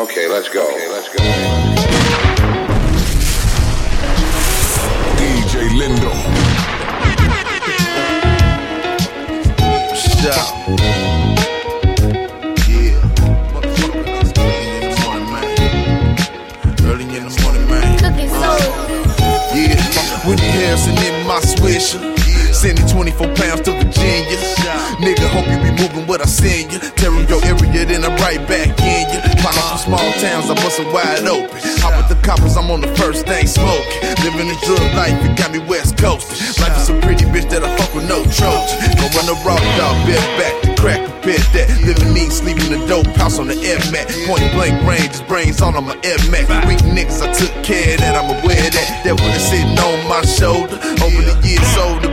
Okay, let's go. Okay, let's go. DJ Lindo. Shout. Yeah. Motherfucker, early in the morning, man. Early in the morning, man. Cooking soul. Yeah, Whitney Harrison in my swisher. Sending 24 pounds to Virginia. Nigga, hope you be moving what I send you. Tearing your area, then I'm right back in you. Partners from small towns, I bust wide open. Hop with the coppers, I'm on the first thing smoking. Living a drug life, it got me West Coast. Life is a pretty bitch that I fuck with no Trojan. Go run the raw dog, bet back the crack, prepared that. Living neat, sleeping in a dope house on the air mat. Point blank range, brains on on my air mat. Weak niggas, I took care that, I'm aware of that. That one is sitting on my shoulder. Over the years, grown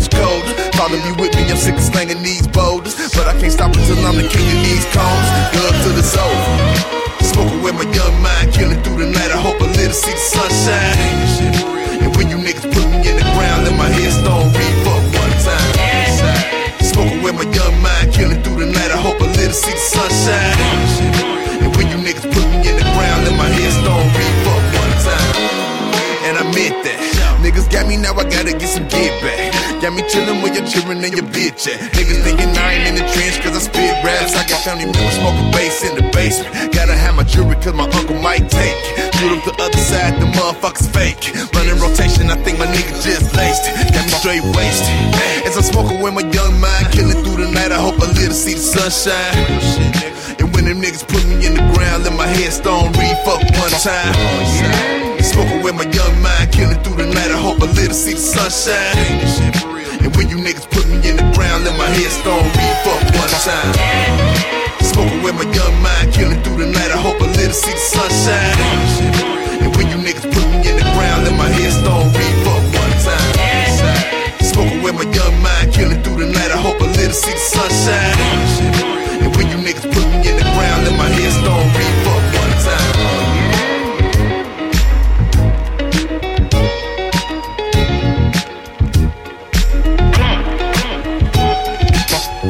much colder. Father be with me, I'm sick of slanging these boulders. But I can't stop until I'm the king of these cones. Good to the soul. Smoking with my young mind, killing through the night. I hope live to see the sunshine. And when you niggas put me in the ground, let my headstone read for one time. Smoking with my young mind, killing through the night. I hope live to see the sunshine. And when you niggas put me in the ground, let my headstone read for one time. And I meant that. Niggas got me now, I gotta get some get back. Got me chillin' with your children and your bitch at. Niggas thinking I ain't in the trench cause I spit raps. I got family members smoking bass in the basement. Gotta have my jewelry cause my uncle might take it. Shoot up the other side, the motherfuckers fake. Running rotation, I think my nigga just laced. Got me straight wasted. As I'm smoking with my young mind, killing through the night, I hope I live to see the sunshine. And when them niggas put me in the ground, let my headstone read fuck one time. I live to see the sunshine. And when you niggas put me in the ground, let my headstone read fuck one time. Smoking with my young mind, killing through the night. I hope I live to see the sunshine. And when you niggas put me in the ground, let my headstone read fuck one time. Smoking with my young mind, killing through the night. I hope I live to see the sunshine. And when you niggas put